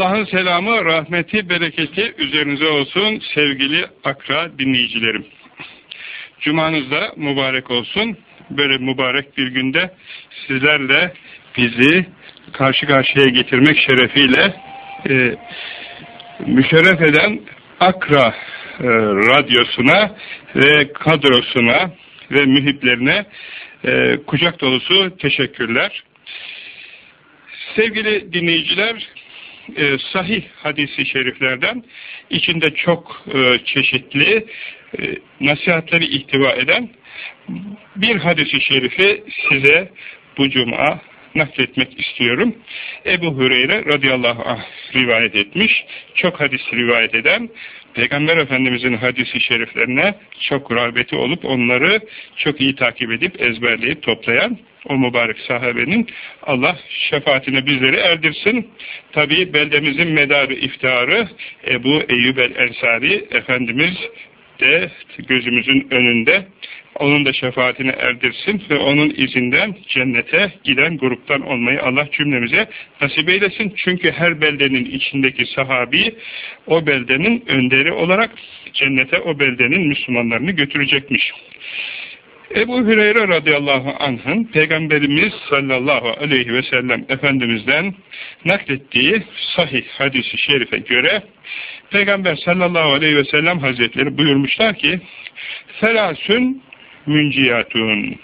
Allah'ın selamı, rahmeti, bereketi üzerinize olsun sevgili akra dinleyicilerim. Cumanız da mübarek olsun. Böyle mübarek bir günde sizlerle bizi karşı karşıya getirmek şerefiyle e, müşerref eden Akra e, radyosuna ve kadrosuna ve mühiplerine e, kucak dolusu teşekkürler. Sevgili dinleyiciler, e, sahih hadisi şeriflerden içinde çok e, çeşitli e, nasihatleri ihtiva eden bir hadisi şerifi size bu cuma nakletmek istiyorum. Ebu Hüreyre radıyallahu anh rivayet etmiş. Çok hadis rivayet eden Peygamber Efendimizin hadisi şeriflerine çok rağbeti olup onları çok iyi takip edip ezberleyip toplayan o mübarek sahabenin Allah şefaatine bizleri erdirsin. Tabi beldemizin medarı iftiharı Ebu Eyyub el-Ensari Efendimiz de gözümüzün önünde onun da şefaatini erdirsin ve onun izinden cennete giden gruptan olmayı Allah cümlemize nasip eylesin. Çünkü her beldenin içindeki sahabi o beldenin önderi olarak cennete o beldenin Müslümanlarını götürecekmiş. Ebu Hüreyre radıyallahu anh'ın Peygamberimiz sallallahu aleyhi ve sellem Efendimiz'den naklettiği sahih hadisi şerife göre Peygamber sallallahu aleyhi ve sellem hazretleri buyurmuşlar ki Selasün münciyatun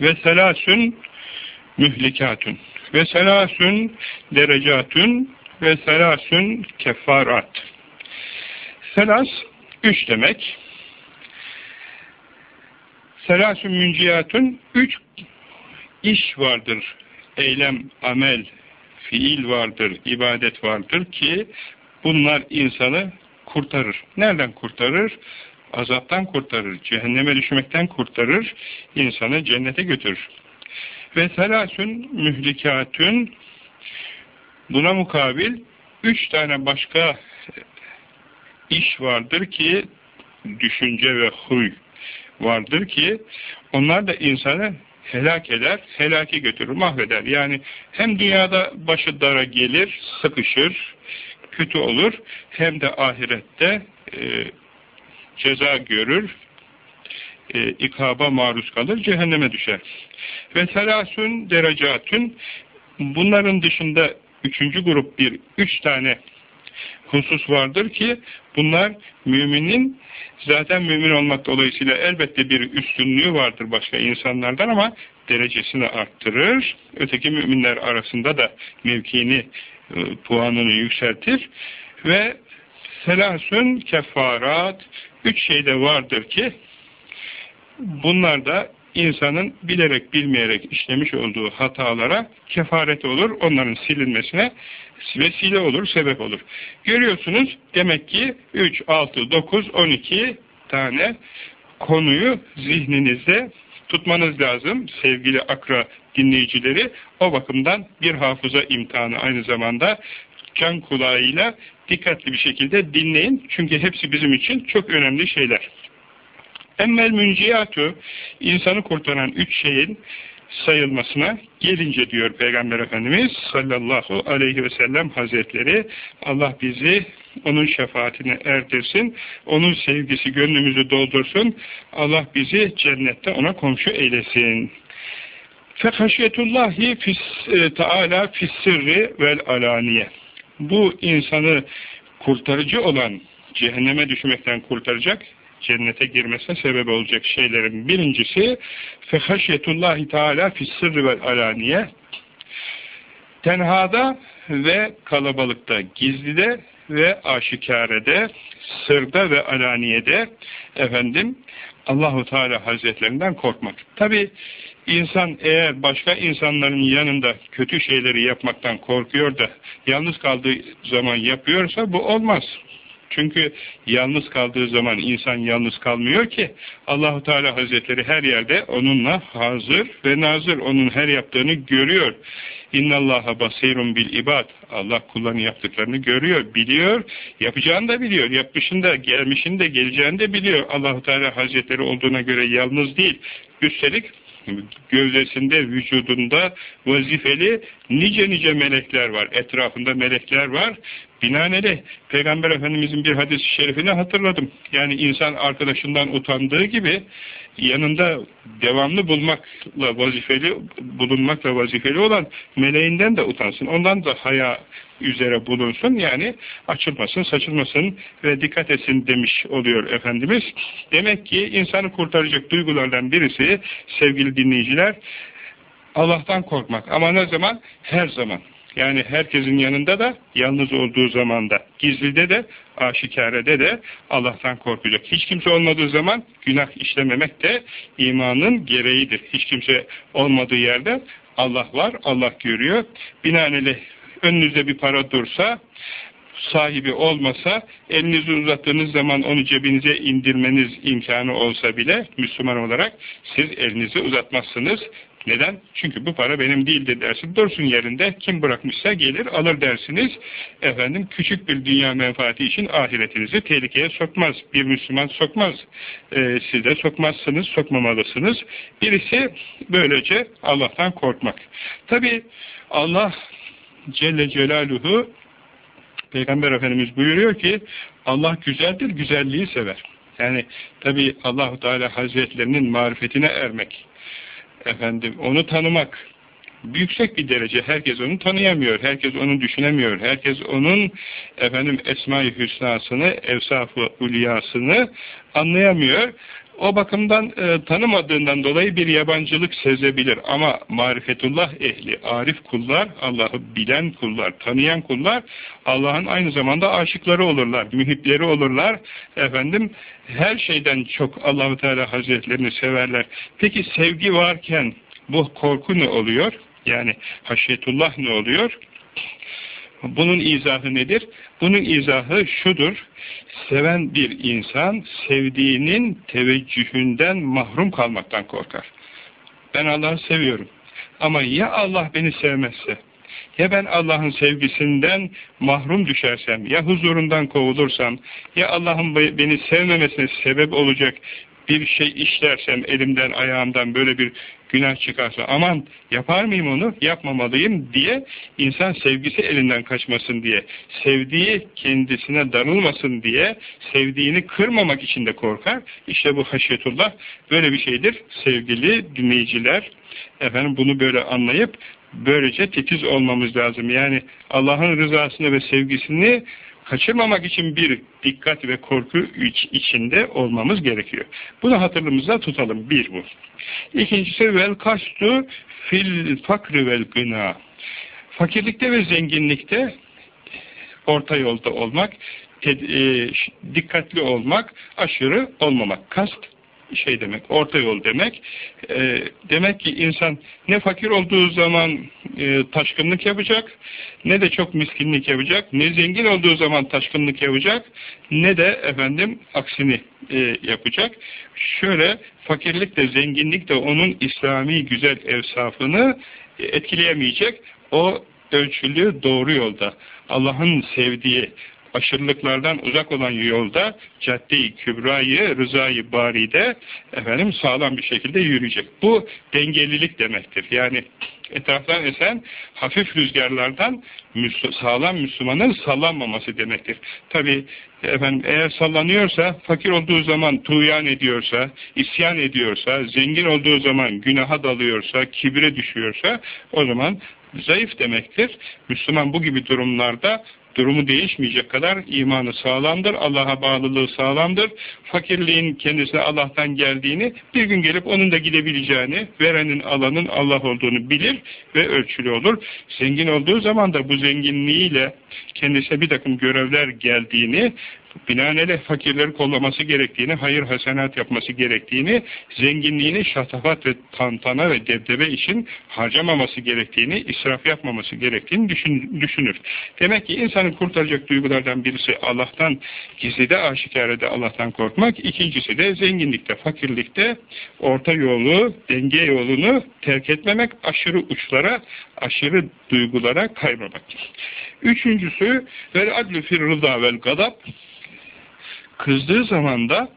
ve selasün mühlikatun ve selasün derecatun ve selasün kefarat. Selas üç demek. Selasün münciyatun üç iş vardır. Eylem, amel, fiil vardır, ibadet vardır ki bunlar insanı kurtarır. Nereden kurtarır? azaptan kurtarır, cehenneme düşmekten kurtarır, insanı cennete götürür. Ve selasün mühlikatün buna mukabil üç tane başka iş vardır ki düşünce ve huy vardır ki onlar da insanı helak eder, helaki götürür, mahveder. Yani hem dünyada başı dara gelir, sıkışır, kötü olur, hem de ahirette e, ceza görür, e, ikaba maruz kalır, cehenneme düşer. Ve selasün derecatün bunların dışında üçüncü grup bir, üç tane husus vardır ki bunlar müminin zaten mümin olmak dolayısıyla elbette bir üstünlüğü vardır başka insanlardan ama derecesini arttırır. Öteki müminler arasında da mevkiini, puanını yükseltir ve selasün kefarat Üç şey de vardır ki bunlar da insanın bilerek bilmeyerek işlemiş olduğu hatalara kefaret olur. Onların silinmesine vesile olur, sebep olur. Görüyorsunuz demek ki 3, 6, 9, 12 tane konuyu zihninizde tutmanız lazım sevgili akra dinleyicileri. O bakımdan bir hafıza imtihanı aynı zamanda can kulağıyla dikkatli bir şekilde dinleyin. Çünkü hepsi bizim için çok önemli şeyler. Emmel münciyatü insanı kurtaran üç şeyin sayılmasına gelince diyor Peygamber Efendimiz sallallahu aleyhi ve sellem hazretleri Allah bizi onun şefaatine erdirsin, onun sevgisi gönlümüzü doldursun, Allah bizi cennette ona komşu eylesin. Fekhaşyetullahi fis, e, Teala fissirri vel alaniye. Bu insanı kurtarıcı olan, cehenneme düşmekten kurtaracak, cennete girmesine sebep olacak şeylerin birincisi fehaşyetullahi teala fissirri vel alaniye. Tenhada ve kalabalıkta, gizlide ve aşikarede, sırda ve alaniyede efendim Allahu Teala Hazretlerinden korkmak. Tabi İnsan eğer başka insanların yanında kötü şeyleri yapmaktan korkuyor da yalnız kaldığı zaman yapıyorsa bu olmaz. Çünkü yalnız kaldığı zaman insan yalnız kalmıyor ki Allahu Teala Hazretleri her yerde onunla hazır ve nazır onun her yaptığını görüyor. İnnallaha basirun bil ibad. Allah kulların yaptıklarını görüyor, biliyor, yapacağını da biliyor, yapmışını da, gelmişini de, geleceğini de biliyor. Allahu Teala Hazretleri olduğuna göre yalnız değil. Üstelik gövdesinde, vücudunda vazifeli nice nice melekler var. Etrafında melekler var. Binaenaleyh Peygamber Efendimizin bir hadis-i şerifini hatırladım. Yani insan arkadaşından utandığı gibi yanında devamlı bulmakla vazifeli, bulunmakla vazifeli olan meleğinden de utansın. Ondan da haya üzere bulunsun. Yani açılmasın, saçılmasın ve dikkat etsin demiş oluyor Efendimiz. Demek ki insanı kurtaracak duygulardan birisi sevgili dinleyiciler Allah'tan korkmak. Ama ne zaman? Her zaman. Yani herkesin yanında da, yalnız olduğu zamanda, gizlide de, aşikarede de Allah'tan korkacak. Hiç kimse olmadığı zaman günah işlememek de imanın gereğidir. Hiç kimse olmadığı yerde Allah var, Allah görüyor. Binaenaleyh önünüzde bir para dursa, sahibi olmasa, elinizi uzattığınız zaman onu cebinize indirmeniz imkanı olsa bile, Müslüman olarak siz elinizi uzatmazsınız. Neden? Çünkü bu para benim değildir dersin. Dursun yerinde. Kim bırakmışsa gelir alır dersiniz. Efendim küçük bir dünya menfaati için ahiretinizi tehlikeye sokmaz. Bir Müslüman sokmaz. Ee, siz de sokmazsınız, sokmamalısınız. Birisi böylece Allah'tan korkmak. Tabi Allah Celle Celaluhu Peygamber Efendimiz buyuruyor ki Allah güzeldir, güzelliği sever. Yani tabi Allahu Teala Hazretlerinin marifetine ermek, efendim onu tanımak yüksek bir derece. Herkes onu tanıyamıyor, herkes onu düşünemiyor, herkes onun efendim Esma-i Hüsna'sını, Evsaf-ı Ulyasını anlayamıyor. O bakımdan e, tanımadığından dolayı bir yabancılık sezebilir. Ama marifetullah ehli, arif kullar, Allah'ı bilen kullar, tanıyan kullar, Allah'ın aynı zamanda aşıkları olurlar, mühipleri olurlar. Efendim, her şeyden çok Allahu Teala Hazretlerini severler. Peki sevgi varken bu korku ne oluyor? Yani haşyetullah ne oluyor? Bunun izahı nedir? Bunun izahı şudur. Seven bir insan sevdiğinin teveccühünden mahrum kalmaktan korkar. Ben Allah'ı seviyorum. Ama ya Allah beni sevmezse, ya ben Allah'ın sevgisinden mahrum düşersem, ya huzurundan kovulursam, ya Allah'ın beni sevmemesine sebep olacak bir şey işlersem elimden ayağımdan böyle bir günah çıkarsa aman yapar mıyım onu yapmamalıyım diye insan sevgisi elinden kaçmasın diye sevdiği kendisine darılmasın diye sevdiğini kırmamak için de korkar. İşte bu haşyetullah böyle bir şeydir sevgili dinleyiciler. Efendim bunu böyle anlayıp böylece titiz olmamız lazım. Yani Allah'ın rızasını ve sevgisini kaçırmamak için bir dikkat ve korku iç, içinde olmamız gerekiyor. Bunu hatırımızda tutalım. Bir bu. İkincisi vel kastu fil fakri vel gına. Fakirlikte ve zenginlikte orta yolda olmak, e, dikkatli olmak, aşırı olmamak. Kast şey demek, orta yol demek. E, demek ki insan ne fakir olduğu zaman e, taşkınlık yapacak, ne de çok miskinlik yapacak, ne zengin olduğu zaman taşkınlık yapacak, ne de efendim aksini e, yapacak. Şöyle fakirlik de zenginlik de onun İslami güzel evsafını etkileyemeyecek. O ölçülü doğru yolda. Allah'ın sevdiği, aşırılıklardan uzak olan yolda cadde-i kübrayı, rızayı baride efendim sağlam bir şekilde yürüyecek. Bu dengelilik demektir. Yani etraftan esen hafif rüzgarlardan sağlam Müslümanın sallanmaması demektir. Tabi efendim eğer sallanıyorsa, fakir olduğu zaman tuğyan ediyorsa, isyan ediyorsa, zengin olduğu zaman günaha dalıyorsa, kibre düşüyorsa o zaman zayıf demektir. Müslüman bu gibi durumlarda durumu değişmeyecek kadar imanı sağlamdır, Allah'a bağlılığı sağlamdır. Fakirliğin kendisine Allah'tan geldiğini, bir gün gelip onun da gidebileceğini, verenin alanın Allah olduğunu bilir ve ölçülü olur. Zengin olduğu zaman da bu zenginliğiyle kendisine bir takım görevler geldiğini, binaenaleyh fakirleri kollaması gerektiğini, hayır hasenat yapması gerektiğini, zenginliğini şatafat ve tantana ve debdebe için harcamaması gerektiğini, israf yapmaması gerektiğini düşün, düşünür. Demek ki insanı kurtaracak duygulardan birisi Allah'tan, gizlide aşikarede Allah'tan korkmak, ikincisi de zenginlikte, fakirlikte orta yolu, denge yolunu terk etmemek, aşırı uçlara, aşırı duygulara kaymamak. Üçüncüsü, vel adlü fir rıza vel gadab, kızdığı zamanda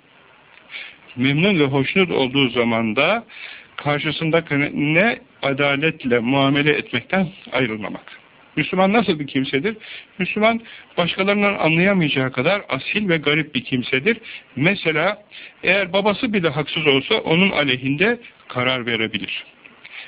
memnun ve hoşnut olduğu zamanda karşısındakine adaletle muamele etmekten ayrılmamak. Müslüman nasıl bir kimsedir? Müslüman başkalarının anlayamayacağı kadar asil ve garip bir kimsedir. Mesela eğer babası bile haksız olsa onun aleyhinde karar verebilir.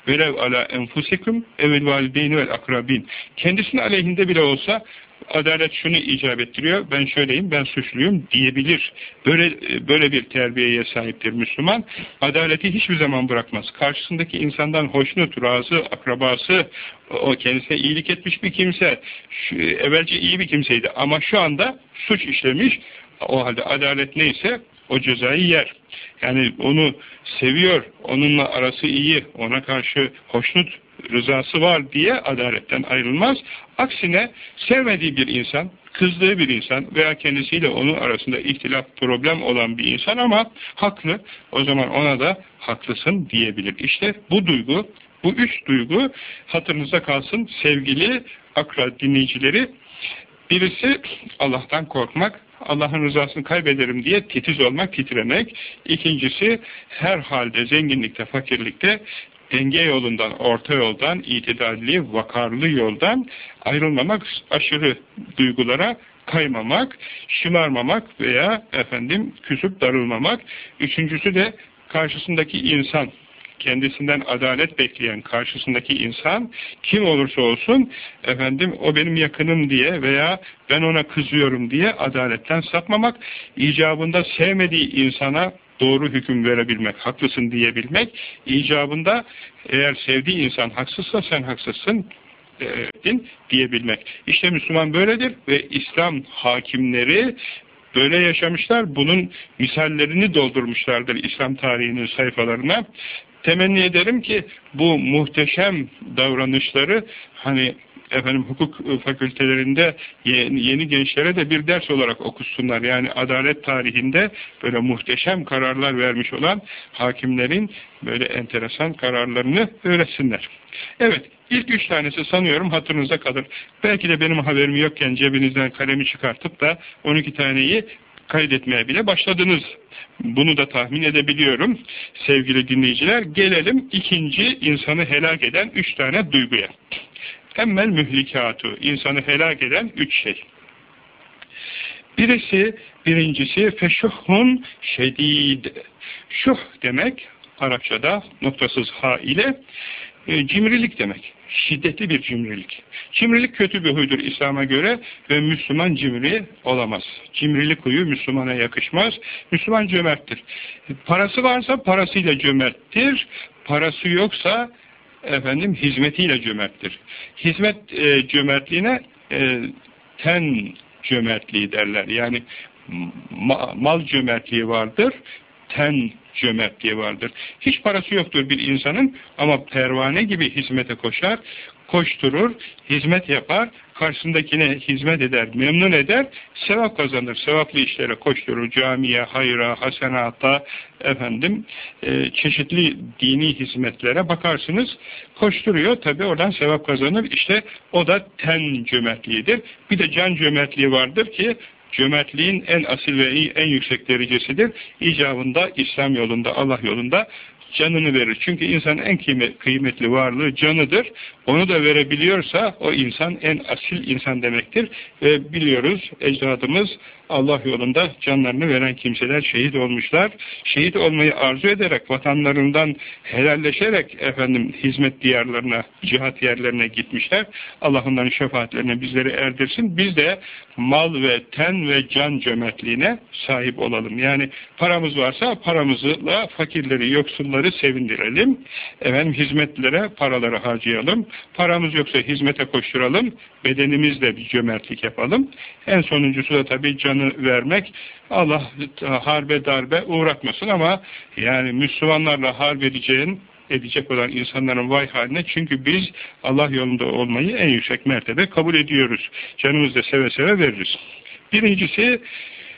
Velev ala enfusikum evvel valideyni vel akrabin. Kendisinin aleyhinde bile olsa adalet şunu icap ettiriyor, ben şöyleyim, ben suçluyum diyebilir. Böyle böyle bir terbiyeye sahiptir Müslüman. Adaleti hiçbir zaman bırakmaz. Karşısındaki insandan hoşnut, razı, akrabası, o kendisine iyilik etmiş bir kimse, şu, evvelce iyi bir kimseydi ama şu anda suç işlemiş, o halde adalet neyse o cezayı yer. Yani onu seviyor, onunla arası iyi, ona karşı hoşnut rızası var diye adaletten ayrılmaz. Aksine sevmediği bir insan, kızdığı bir insan veya kendisiyle onun arasında ihtilaf, problem olan bir insan ama haklı, o zaman ona da haklısın diyebilir. İşte bu duygu, bu üç duygu hatırınızda kalsın sevgili akra dinleyicileri. Birisi Allah'tan korkmak, Allah'ın rızasını kaybederim diye titiz olmak, titremek. İkincisi her halde, zenginlikte, fakirlikte denge yolundan, orta yoldan, itidalli, vakarlı yoldan ayrılmamak, aşırı duygulara kaymamak, şımarmamak veya efendim küsüp darılmamak. Üçüncüsü de karşısındaki insan, kendisinden adalet bekleyen karşısındaki insan kim olursa olsun efendim o benim yakınım diye veya ben ona kızıyorum diye adaletten sapmamak, icabında sevmediği insana doğru hüküm verebilmek, haklısın diyebilmek, icabında eğer sevdiği insan haksızsa sen haksızsın din diyebilmek. İşte Müslüman böyledir ve İslam hakimleri böyle yaşamışlar. Bunun misallerini doldurmuşlardır İslam tarihinin sayfalarına. Temenni ederim ki bu muhteşem davranışları hani efendim hukuk fakültelerinde yeni, yeni gençlere de bir ders olarak okusunlar. Yani adalet tarihinde böyle muhteşem kararlar vermiş olan hakimlerin böyle enteresan kararlarını öğretsinler. Evet, ilk üç tanesi sanıyorum hatırınızda kalır. Belki de benim haberim yokken cebinizden kalemi çıkartıp da 12 taneyi kaydetmeye bile başladınız. Bunu da tahmin edebiliyorum sevgili dinleyiciler. Gelelim ikinci insanı helak eden üç tane duyguya. Emmel mühlikatu, insanı helak eden üç şey. Birisi, birincisi feşuhun şedid. Şuh demek Arapçada noktasız ha ile e, cimrilik demek. Şiddetli bir cimrilik. Cimrilik kötü bir huydur İslam'a göre ve Müslüman cimri olamaz. Cimrilik huyu Müslümana yakışmaz. Müslüman cömerttir. Parası varsa parasıyla cömerttir. Parası yoksa efendim hizmetiyle cömerttir. Hizmet e, cömertliğine e, ten cömertliği derler. Yani ma mal cömertliği vardır, ten cömertliği vardır. Hiç parası yoktur bir insanın ama pervane gibi hizmete koşar, koşturur, hizmet yapar, karşısındakine hizmet eder, memnun eder, sevap kazanır. Sevaplı işlere koşturur, camiye, hayra, hasenata, efendim, e, çeşitli dini hizmetlere bakarsınız, koşturuyor. Tabi oradan sevap kazanır. İşte o da ten cömertliğidir. Bir de can cömertliği vardır ki, cömertliğin en asil ve en yüksek derecesidir. İcabında İslam yolunda, Allah yolunda canını verir. Çünkü insanın en kıymetli varlığı canıdır. Onu da verebiliyorsa o insan en asil insan demektir. Ve biliyoruz ecdadımız Allah yolunda canlarını veren kimseler şehit olmuşlar. Şehit olmayı arzu ederek, vatanlarından helalleşerek efendim hizmet diyarlarına, cihat yerlerine gitmişler. Allah onların şefaatlerine bizleri erdirsin. Biz de mal ve ten ve can cömertliğine sahip olalım. Yani paramız varsa paramızla fakirleri, yoksulları sevindirelim. Efendim hizmetlere paraları harcayalım. Paramız yoksa hizmete koşturalım. Bedenimizle bir cömertlik yapalım. En sonuncusu da tabii can canı vermek Allah harbe darbe uğratmasın ama yani Müslümanlarla harp edeceğin edecek olan insanların vay haline çünkü biz Allah yolunda olmayı en yüksek mertebe kabul ediyoruz. Canımızda seve seve veririz. Birincisi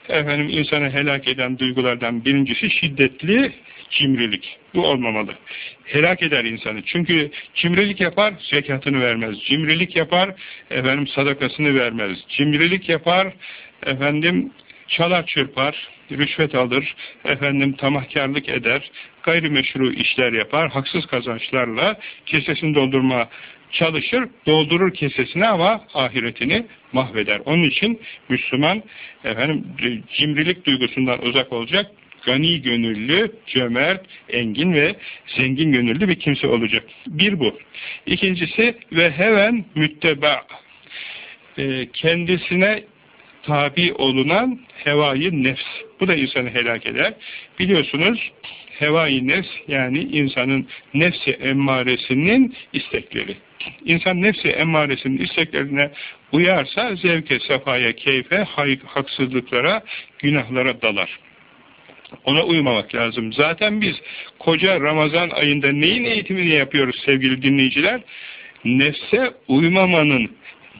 efendim insanı helak eden duygulardan birincisi şiddetli cimrilik. Bu olmamalı. Helak eder insanı. Çünkü cimrilik yapar, zekatını vermez. Cimrilik yapar, efendim sadakasını vermez. Cimrilik yapar, efendim çalar çırpar, rüşvet alır, efendim tamahkarlık eder, gayrimeşru işler yapar, haksız kazançlarla kesesini doldurma çalışır, doldurur kesesini ama ahiretini mahveder. Onun için Müslüman efendim cimrilik duygusundan uzak olacak, gani gönüllü, cömert, engin ve zengin gönüllü bir kimse olacak. Bir bu. İkincisi ve heven mütteba. E, kendisine tabi olunan hevayı nefs. Bu da insanı helak eder. Biliyorsunuz hevai nefs yani insanın nefsi emmaresinin istekleri. İnsan nefsi emmaresinin isteklerine uyarsa zevke, sefaya, keyfe, haksızlıklara, günahlara dalar. Ona uymamak lazım. Zaten biz koca Ramazan ayında neyin eğitimini yapıyoruz sevgili dinleyiciler? Nefse uymamanın,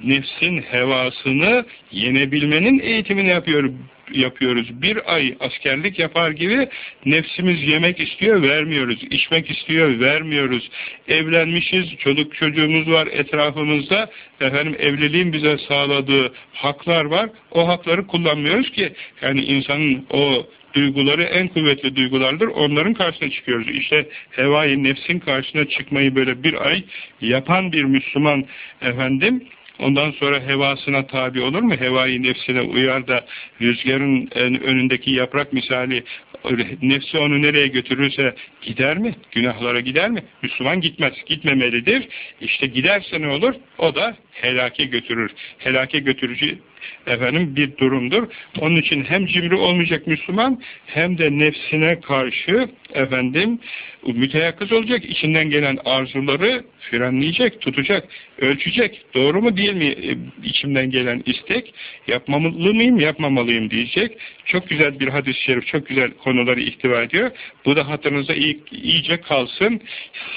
nefsin hevasını yenebilmenin eğitimini yapıyor, yapıyoruz. Bir ay askerlik yapar gibi nefsimiz yemek istiyor, vermiyoruz. İçmek istiyor, vermiyoruz. Evlenmişiz, çocuk çocuğumuz var etrafımızda. Efendim evliliğin bize sağladığı haklar var. O hakları kullanmıyoruz ki yani insanın o duyguları en kuvvetli duygulardır. Onların karşısına çıkıyoruz. İşte hevai nefsin karşısına çıkmayı böyle bir ay yapan bir Müslüman efendim Ondan sonra hevasına tabi olur mu? Hevai nefsine uyar da rüzgarın önündeki yaprak misali nefsi onu nereye götürürse gider mi? Günahlara gider mi? Müslüman gitmez. Gitmemelidir. İşte giderse ne olur? O da helake götürür. Helake götürücü efendim bir durumdur. Onun için hem cimri olmayacak Müslüman hem de nefsine karşı efendim müteyakkız olacak. içinden gelen arzuları frenleyecek, tutacak, ölçecek. Doğru mu değil mi e, içimden gelen istek? Yapmamalı mıyım, yapmamalıyım diyecek. Çok güzel bir hadis-i şerif, çok güzel konuları ihtiva ediyor. Bu da hatırınıza iyi, iyice kalsın.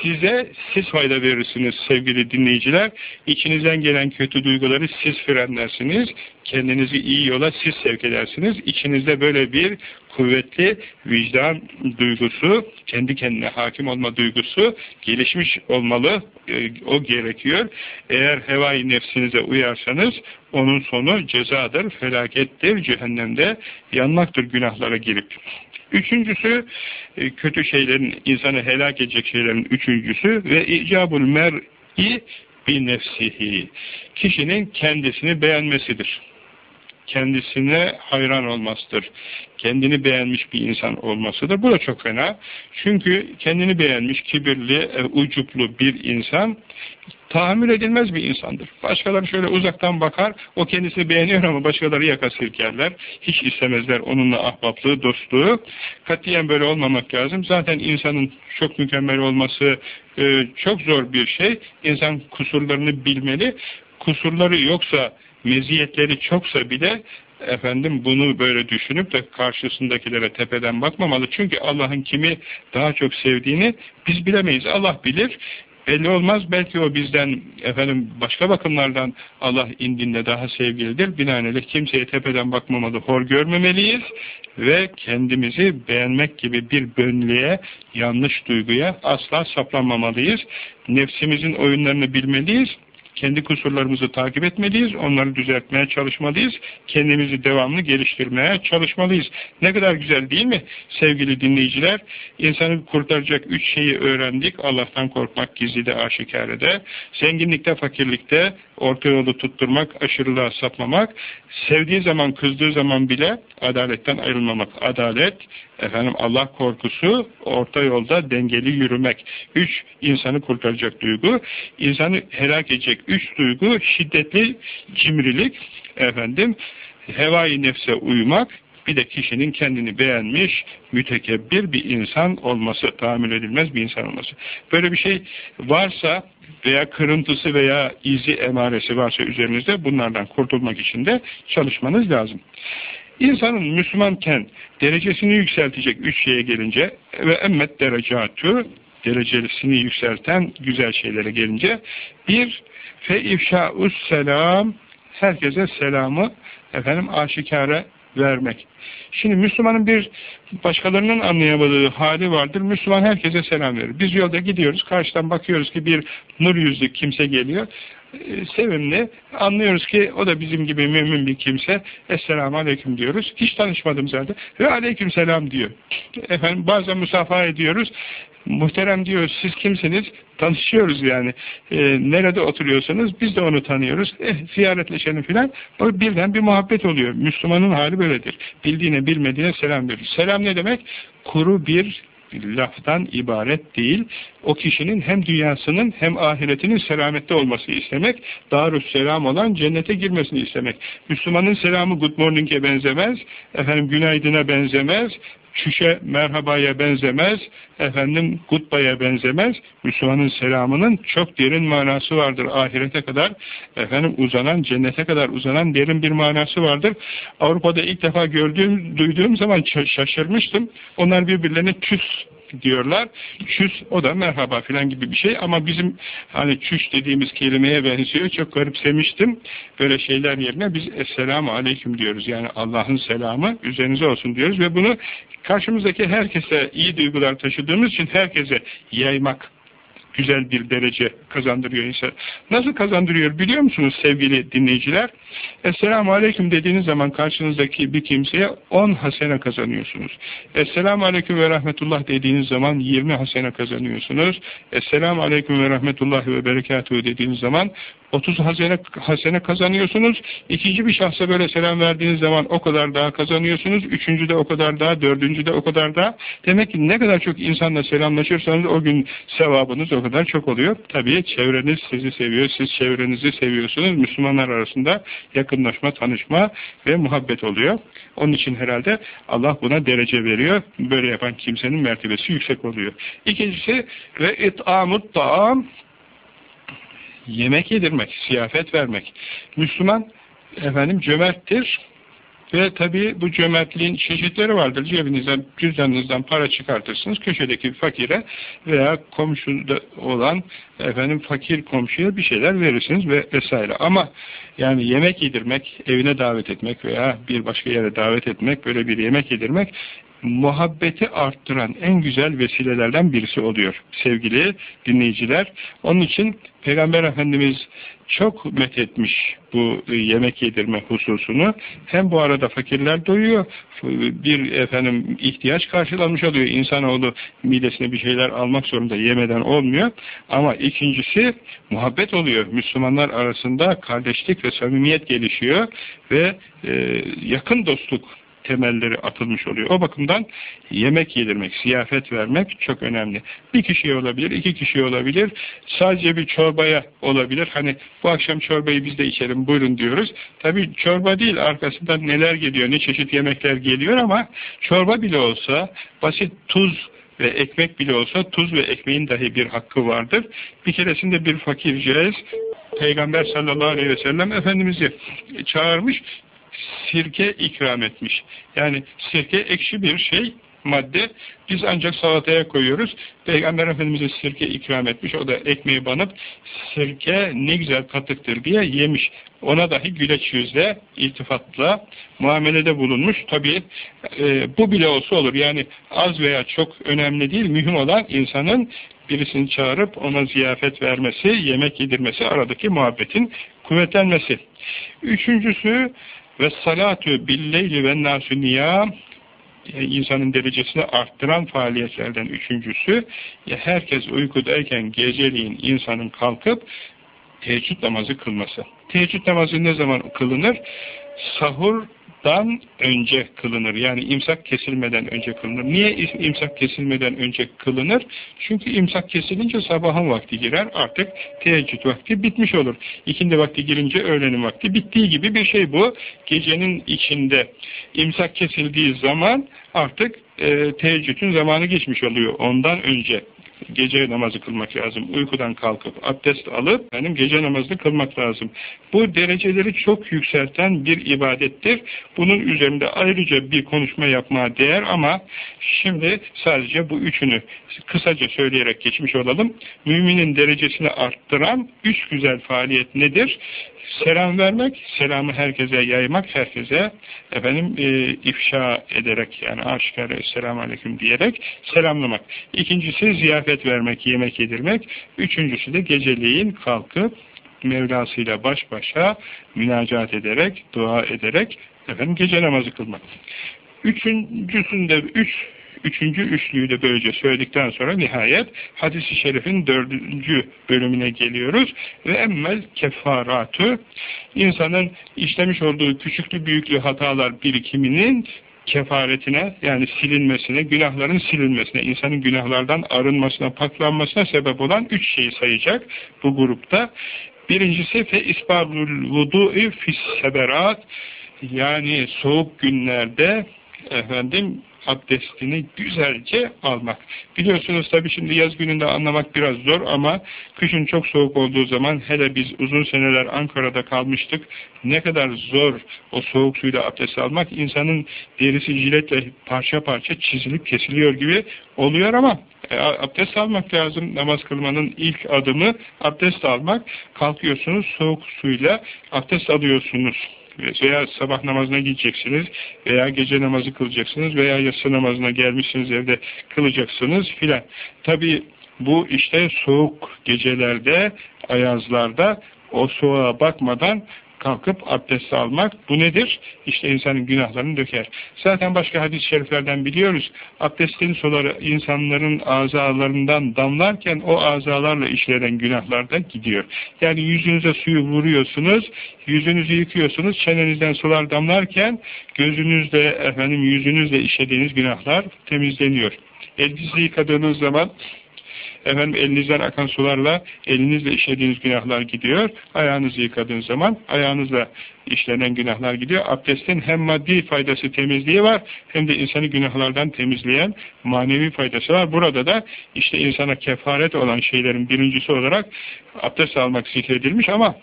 Size siz fayda verirsiniz sevgili dinleyiciler. İçinizden gelen kötü duyguları siz frenlersiniz. Kendinizi iyi yola siz sevk edersiniz. İçinizde böyle bir kuvvetli vicdan duygusu, kendi kendine hakim olma duygusu gelişmiş olmalı. E, o gerekiyor. Eğer hevai nefsinize uyarsanız onun sonu cezadır, felakettir, cehennemde yanmaktır günahlara girip. Üçüncüsü, e, kötü şeylerin, insanı helak edecek şeylerin üçüncüsü ve icabul mer'i bi nefsihi. Kişinin kendisini beğenmesidir kendisine hayran olmasıdır. Kendini beğenmiş bir insan olmasıdır. Bu da çok fena. Çünkü kendini beğenmiş, kibirli, e, ucuplu bir insan tahammül edilmez bir insandır. Başkaları şöyle uzaktan bakar, o kendisini beğeniyor ama başkaları yaka sirkerler. Hiç istemezler onunla ahbaplığı, dostluğu. Katiyen böyle olmamak lazım. Zaten insanın çok mükemmel olması e, çok zor bir şey. İnsan kusurlarını bilmeli. Kusurları yoksa meziyetleri çoksa bile efendim bunu böyle düşünüp de karşısındakilere tepeden bakmamalı. Çünkü Allah'ın kimi daha çok sevdiğini biz bilemeyiz. Allah bilir. Belli olmaz. Belki o bizden efendim başka bakımlardan Allah indinde daha sevgilidir. Binaenaleyh kimseye tepeden bakmamalı, hor görmemeliyiz ve kendimizi beğenmek gibi bir bönlüğe, yanlış duyguya asla saplanmamalıyız. Nefsimizin oyunlarını bilmeliyiz kendi kusurlarımızı takip etmeliyiz, onları düzeltmeye çalışmalıyız, kendimizi devamlı geliştirmeye çalışmalıyız. Ne kadar güzel değil mi sevgili dinleyiciler? İnsanı kurtaracak üç şeyi öğrendik. Allah'tan korkmak gizlide, aşikarede, zenginlikte, fakirlikte, orta yolu tutturmak, aşırılığa sapmamak, sevdiği zaman, kızdığı zaman bile adaletten ayrılmamak. Adalet, efendim Allah korkusu, orta yolda dengeli yürümek. Üç, insanı kurtaracak duygu. İnsanı helak edecek üç duygu, şiddetli cimrilik, efendim, hevai nefse uymak, bir de kişinin kendini beğenmiş, mütekebbir bir insan olması, tahammül edilmez bir insan olması. Böyle bir şey varsa veya kırıntısı veya izi emaresi varsa üzerinizde bunlardan kurtulmak için de çalışmanız lazım. İnsanın Müslümanken derecesini yükseltecek üç şeye gelince ve emmet derecatü derecesini yükselten güzel şeylere gelince bir fe ifşa'us selam herkese selamı efendim aşikare vermek. Şimdi Müslümanın bir başkalarının anlayamadığı hali vardır. Müslüman herkese selam verir. Biz yolda gidiyoruz, karşıdan bakıyoruz ki bir nur yüzlü kimse geliyor. Ee, sevimli. Anlıyoruz ki o da bizim gibi mümin bir kimse. Esselamu Aleyküm diyoruz. Hiç tanışmadım zaten. Ve Aleyküm Selam diyor. Efendim bazen musafaha ediyoruz. Muhterem diyor siz kimsiniz? Tanışıyoruz yani. E, nerede oturuyorsanız biz de onu tanıyoruz. Eh, ziyaretleşelim filan. O birden bir muhabbet oluyor. Müslümanın hali böyledir. Bildiğine bilmediğine selam verir. Selam ne demek? Kuru bir laftan ibaret değil. O kişinin hem dünyasının hem ahiretinin selamette olması istemek, selam olan cennete girmesini istemek. Müslümanın selamı good morning'e benzemez, efendim günaydına benzemez, çüşe merhabaya benzemez, efendim kutbaya benzemez. Müslümanın selamının çok derin manası vardır. Ahirete kadar efendim uzanan, cennete kadar uzanan derin bir manası vardır. Avrupa'da ilk defa gördüğüm, duyduğum zaman şaşırmıştım. Onlar birbirlerine küs diyorlar. Çüs o da merhaba filan gibi bir şey ama bizim hani çüş dediğimiz kelimeye benziyor. Çok garipsemiştim. Böyle şeyler yerine biz Esselamu Aleyküm diyoruz. Yani Allah'ın selamı üzerinize olsun diyoruz ve bunu karşımızdaki herkese iyi duygular taşıdığımız için herkese yaymak güzel bir derece kazandırıyor insan. Nasıl kazandırıyor biliyor musunuz sevgili dinleyiciler? Esselamu Aleyküm dediğiniz zaman karşınızdaki bir kimseye 10 hasene kazanıyorsunuz. Esselamu Aleyküm ve Rahmetullah dediğiniz zaman 20 hasene kazanıyorsunuz. Esselamu Aleyküm ve Rahmetullah ve Berekatuhu dediğiniz zaman 30 hasene, hasene kazanıyorsunuz. İkinci bir şahsa böyle selam verdiğiniz zaman o kadar daha kazanıyorsunuz. Üçüncü de o kadar daha, dördüncü de o kadar daha. Demek ki ne kadar çok insanla selamlaşırsanız o gün sevabınız o kadar çok oluyor. Tabii çevreniz sizi seviyor, siz çevrenizi seviyorsunuz. Müslümanlar arasında yakınlaşma, tanışma ve muhabbet oluyor. Onun için herhalde Allah buna derece veriyor. Böyle yapan kimsenin mertebesi yüksek oluyor. İkincisi ve it'amut ta'am yemek yedirmek, siyafet vermek. Müslüman efendim cömerttir ve tabii bu cömertliğin çeşitleri vardır. Cebinizden, cüzdanınızdan para çıkartırsınız. Köşedeki fakire veya komşuda olan efendim fakir komşuya bir şeyler verirsiniz ve vesaire. Ama yani yemek yedirmek, evine davet etmek veya bir başka yere davet etmek, böyle bir yemek yedirmek muhabbeti arttıran en güzel vesilelerden birisi oluyor sevgili dinleyiciler. Onun için Peygamber Efendimiz çok methetmiş bu yemek yedirme hususunu. Hem bu arada fakirler doyuyor, bir efendim ihtiyaç karşılanmış oluyor. İnsanoğlu midesine bir şeyler almak zorunda yemeden olmuyor. Ama ikincisi muhabbet oluyor. Müslümanlar arasında kardeşlik ve samimiyet gelişiyor ve e, yakın dostluk temelleri atılmış oluyor. O bakımdan yemek yedirmek, siyafet vermek çok önemli. Bir kişiye olabilir, iki kişiye olabilir, sadece bir çorbaya olabilir. Hani bu akşam çorbayı biz de içelim buyurun diyoruz. Tabi çorba değil arkasından neler geliyor, ne çeşit yemekler geliyor ama çorba bile olsa basit tuz ve ekmek bile olsa tuz ve ekmeğin dahi bir hakkı vardır. Bir keresinde bir fakirceğiz Peygamber sallallahu aleyhi ve sellem Efendimiz'i çağırmış sirke ikram etmiş. Yani sirke ekşi bir şey, madde. Biz ancak salataya koyuyoruz. Peygamber Efendimiz'e sirke ikram etmiş. O da ekmeği banıp sirke ne güzel katıktır diye yemiş. Ona dahi güleç yüzle, iltifatla muamelede bulunmuş. Tabi e, bu bile olsa olur. Yani az veya çok önemli değil. Mühim olan insanın birisini çağırıp ona ziyafet vermesi, yemek yedirmesi, aradaki muhabbetin kuvvetlenmesi. Üçüncüsü ve salatu billeyli ve nasu niyam e, insanın derecesini arttıran faaliyetlerden üçüncüsü herkes uykudayken geceliğin insanın kalkıp teheccüd namazı kılması. Teheccüd namazı ne zaman kılınır? Sahur dan önce kılınır. Yani imsak kesilmeden önce kılınır. Niye imsak kesilmeden önce kılınır? Çünkü imsak kesilince sabahın vakti girer. Artık teheccüd vakti bitmiş olur. İkindi vakti girince öğlenin vakti bittiği gibi bir şey bu. Gecenin içinde imsak kesildiği zaman artık e, teheccüdün zamanı geçmiş oluyor. Ondan önce gece namazı kılmak lazım. Uykudan kalkıp abdest alıp benim gece namazını kılmak lazım. Bu dereceleri çok yükselten bir ibadettir. Bunun üzerinde ayrıca bir konuşma yapmaya değer ama şimdi sadece bu üçünü kısaca söyleyerek geçmiş olalım. Müminin derecesini arttıran üç güzel faaliyet nedir? Selam vermek, selamı herkese yaymak, herkese efendim e, ifşa ederek yani aşikar selamun aleyküm diyerek selamlamak. İkincisi ziyafet vermek, yemek yedirmek. Üçüncüsü de geceleyin kalkıp Mevlasıyla baş başa münacat ederek, dua ederek efendim gece namazı kılmak. Üçüncüsünde üç Üçüncü üçlüyü de böylece söyledikten sonra nihayet hadisi şerifin dördüncü bölümüne geliyoruz. Ve emmel kefaratü insanın işlemiş olduğu küçüklü büyüklü hatalar birikiminin kefaretine yani silinmesine, günahların silinmesine, insanın günahlardan arınmasına, paklanmasına sebep olan üç şeyi sayacak bu grupta. Birincisi fe isbabul vudu'i fis seberat yani soğuk günlerde efendim abdestini güzelce almak. Biliyorsunuz tabi şimdi yaz gününde anlamak biraz zor ama kışın çok soğuk olduğu zaman hele biz uzun seneler Ankara'da kalmıştık. Ne kadar zor o soğuk suyla abdest almak insanın derisi jiletle parça parça çizilip kesiliyor gibi oluyor ama e, abdest almak lazım. Namaz kılmanın ilk adımı abdest almak. Kalkıyorsunuz soğuk suyla abdest alıyorsunuz veya sabah namazına gideceksiniz veya gece namazı kılacaksınız veya yatsı namazına gelmişsiniz evde kılacaksınız filan. Tabi bu işte soğuk gecelerde, ayazlarda o soğuğa bakmadan kalkıp abdest almak. Bu nedir? İşte insanın günahlarını döker. Zaten başka hadis-i şeriflerden biliyoruz. Abdestin suları insanların azalarından damlarken o azalarla işlenen günahlar da gidiyor. Yani yüzünüze suyu vuruyorsunuz, yüzünüzü yıkıyorsunuz, çenenizden sular damlarken gözünüzle, efendim yüzünüzle işlediğiniz günahlar temizleniyor. Elinizi yıkadığınız zaman Efendim elinizden akan sularla elinizle işlediğiniz günahlar gidiyor. Ayağınızı yıkadığınız zaman ayağınızla işlenen günahlar gidiyor. Abdestin hem maddi faydası temizliği var hem de insanı günahlardan temizleyen manevi faydası var. Burada da işte insana kefaret olan şeylerin birincisi olarak abdest almak zikredilmiş ama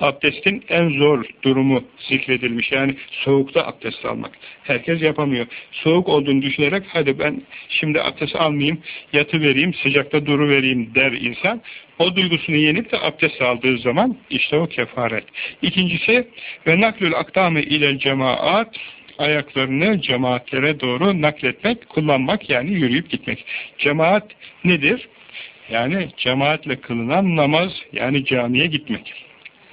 abdestin en zor durumu zikredilmiş. Yani soğukta abdest almak. Herkes yapamıyor. Soğuk olduğunu düşünerek hadi ben şimdi abdest almayayım, yatı vereyim, sıcakta duru vereyim der insan. O duygusunu yenip de abdest aldığı zaman işte o kefaret. İkincisi ve naklül akdami ile cemaat ayaklarını cemaatlere doğru nakletmek, kullanmak yani yürüyüp gitmek. Cemaat nedir? Yani cemaatle kılınan namaz yani camiye gitmek.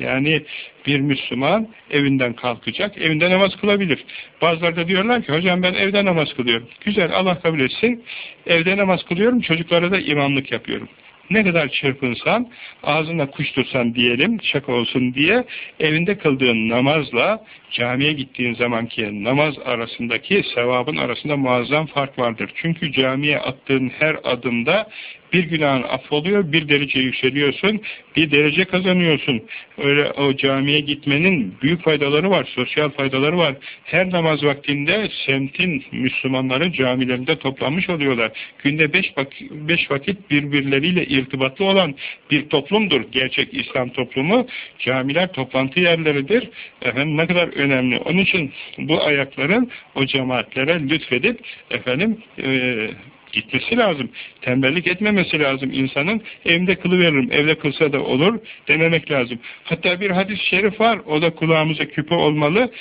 Yani bir Müslüman evinden kalkacak, evinde namaz kılabilir. Bazıları da diyorlar ki hocam ben evde namaz kılıyorum. Güzel Allah kabul etsin. Evde namaz kılıyorum, çocuklara da imamlık yapıyorum ne kadar çırpınsan, ağzına kuş tutsan diyelim, şaka olsun diye, evinde kıldığın namazla camiye gittiğin zamanki namaz arasındaki sevabın arasında muazzam fark vardır. Çünkü camiye attığın her adımda bir günahın affoluyor, bir derece yükseliyorsun, bir derece kazanıyorsun. Öyle o camiye gitmenin büyük faydaları var, sosyal faydaları var. Her namaz vaktinde semtin Müslümanları camilerinde toplanmış oluyorlar. Günde beş, vak beş vakit birbirleriyle irtibatlı olan bir toplumdur. Gerçek İslam toplumu camiler toplantı yerleridir. Efendim ne kadar önemli. Onun için bu ayakların o cemaatlere lütfedip efendim e, gitmesi lazım. Tembellik etmemesi lazım insanın. Evde kılıveririm, evde kılsa da olur dememek lazım. Hatta bir hadis-i şerif var, o da kulağımıza küpe olmalı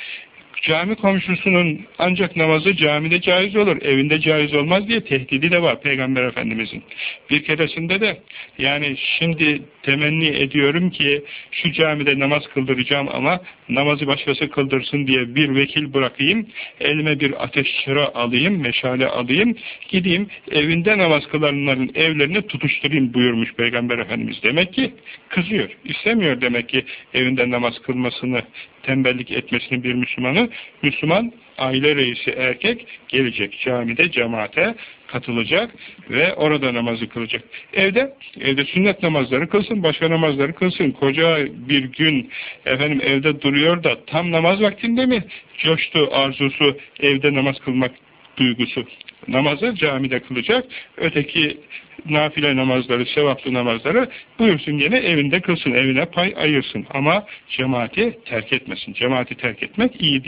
cami komşusunun ancak namazı camide caiz olur, evinde caiz olmaz diye tehdidi de var Peygamber Efendimizin. Bir keresinde de yani şimdi temenni ediyorum ki şu camide namaz kıldıracağım ama namazı başkası kıldırsın diye bir vekil bırakayım, elime bir ateş çıra alayım, meşale alayım, gideyim evinde namaz kılanların evlerini tutuşturayım buyurmuş Peygamber Efendimiz. Demek ki kızıyor, istemiyor demek ki evinde namaz kılmasını tembellik etmesini bir Müslümanı, Müslüman aile reisi erkek gelecek camide cemaate katılacak ve orada namazı kılacak. Evde evde sünnet namazları kılsın, başka namazları kılsın. Koca bir gün efendim evde duruyor da tam namaz vaktinde mi coştu arzusu evde namaz kılmak duygusu. Namazı camide kılacak, öteki nafile namazları, sevaplı namazları buyursun gene evinde kılsın, evine pay ayırsın. Ama cemaati terk etmesin. Cemaati terk etmek iyi